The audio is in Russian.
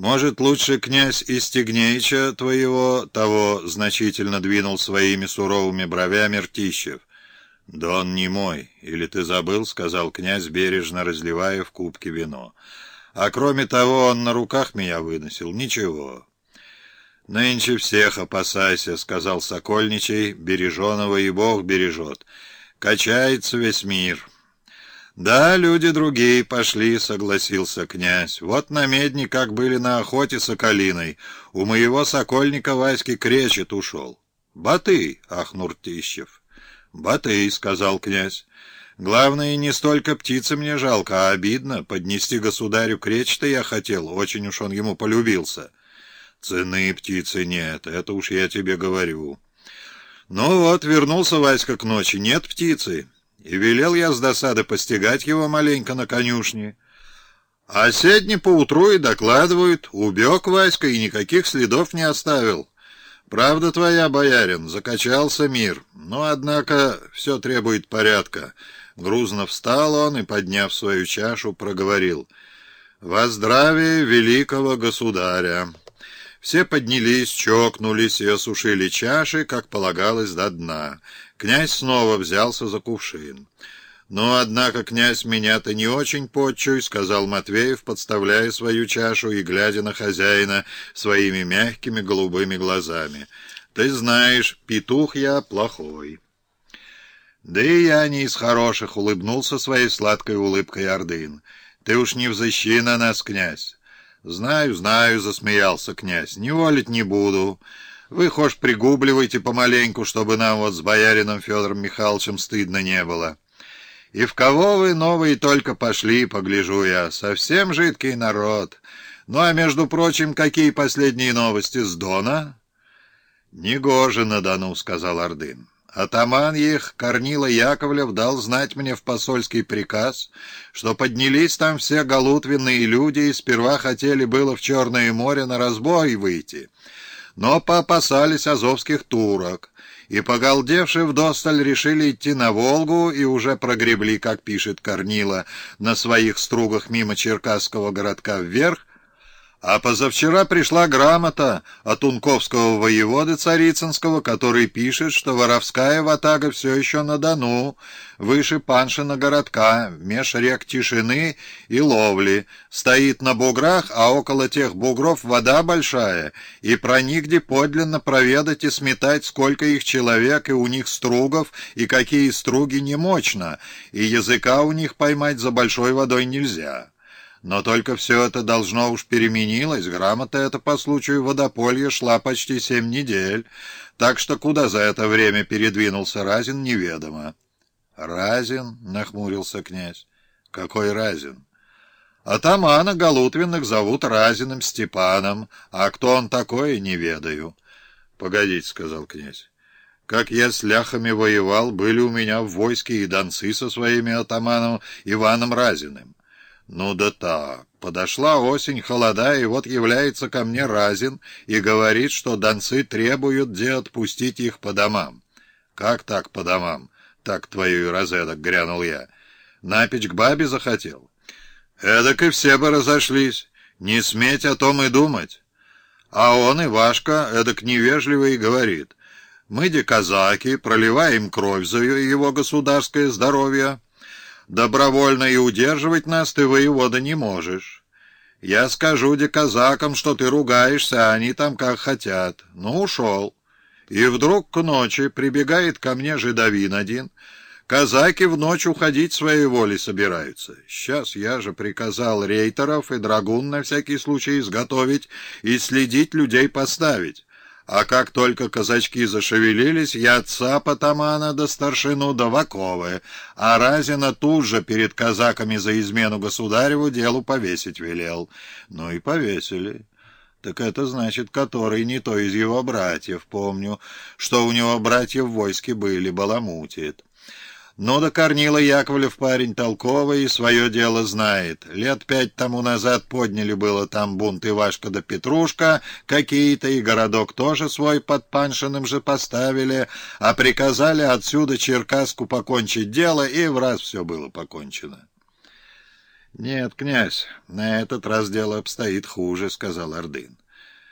Может, лучше князь Истигнеича твоего, того значительно двинул своими суровыми бровями Ртищев. «Да он не мой, или ты забыл?» — сказал князь, бережно разливая в кубке вино. «А кроме того, он на руках меня выносил. Ничего». «Нынче всех опасайся», — сказал Сокольничий, — «береженого и Бог бережет. Качается весь мир». «Да, люди другие пошли», — согласился князь. «Вот на медне, как были на охоте с Соколиной. У моего сокольника Васьки кречет ушел». «Баты!» — ахнул Ртищев. «Баты!» — сказал князь. «Главное, не столько птицы мне жалко, а обидно. Поднести государю кречета я хотел, очень уж он ему полюбился». «Цены птицы нет, это уж я тебе говорю». «Ну вот, вернулся Васька к ночи, нет птицы». И велел я с досады постигать его маленько на конюшне. А седни поутру и докладывают, убег Васька и никаких следов не оставил. Правда твоя, боярин, закачался мир, но, однако, все требует порядка. Грузно встал он и, подняв свою чашу, проговорил «Во здравие великого государя!» Все поднялись, чокнулись и осушили чаши, как полагалось, до дна. Князь снова взялся за кувшин. «Ну, однако, князь, меня-то не очень подчуй», — сказал Матвеев, подставляя свою чашу и глядя на хозяина своими мягкими голубыми глазами. «Ты знаешь, петух я плохой». «Да и я не из хороших», — улыбнулся своей сладкой улыбкой Ордын. «Ты уж не взыщи на нас, князь». «Знаю, знаю», — засмеялся князь, — «не волить не буду. Вы, хошь, пригубливайте помаленьку, чтобы нам вот с боярином Федором Михайловичем стыдно не было. И в кого вы новые только пошли, погляжу я, совсем жидкий народ. Ну а между прочим, какие последние новости с Дона?» «Негоже на Дону», — сказал Ордын. Атаман их, Корнила Яковлев, дал знать мне в посольский приказ, что поднялись там все голутвенные люди и сперва хотели было в Черное море на разбой выйти, но поопасались азовских турок, и, погалдевши вдосталь, решили идти на Волгу и уже прогребли, как пишет Корнила, на своих стругах мимо Черкасского городка вверх, а позавчера пришла грамота от унковского воеводы Царицынского, который пишет, что воровская ватага все еще на Дону, выше Паншина городка, меж рек Тишины и Ловли, стоит на буграх, а около тех бугров вода большая, и проникде подлинно проведать и сметать, сколько их человек, и у них стругов, и какие струги немощно, и языка у них поймать за большой водой нельзя». Но только все это должно уж переменилось. Грамота эта по случаю водополья шла почти семь недель, так что куда за это время передвинулся Разин, неведомо. «Разин?» — нахмурился князь. «Какой Разин?» «Атамана Галутвинных зовут Разиным Степаном, а кто он такой, не ведаю». «Погодите», — сказал князь. «Как я с ляхами воевал, были у меня в войске и донцы со своими атаманом Иваном Разиным. Ну да так. Подошла осень, холода, и вот является ко мне Разин и говорит, что донцы требуют, где отпустить их по домам. Как так по домам? Так твою и розеток, грянул я. Напечь к бабе захотел? Эдак и все бы разошлись. Не сметь о том и думать. А он, Ивашка, эдак невежливо и говорит. Мы, де казаки, проливаем кровь за его государское здоровье, Добровольно и удерживать нас ты, воевода, не можешь. Я скажу де казакам, что ты ругаешься, а они там как хотят. Ну, ушел. И вдруг к ночи прибегает ко мне жидовин один. Казаки в ночь уходить своей воли собираются. Сейчас я же приказал рейтеров и драгун на всякий случай изготовить и следить людей поставить. А как только казачки зашевелились, я отца Потамана до старшину до Ваковы, а Разина тут же перед казаками за измену государеву делу повесить велел. Ну и повесили. Так это значит, который не то из его братьев, помню, что у него братья в войске были, баламутит. Ну да Корнила Яковлев парень толковый и свое дело знает. Лет пять тому назад подняли было там бунт Ивашка да Петрушка какие-то, и городок тоже свой под Паншиным же поставили, а приказали отсюда Черкаску покончить дело, и в раз все было покончено. «Нет, князь, на этот раз дело обстоит хуже», — сказал Ордын.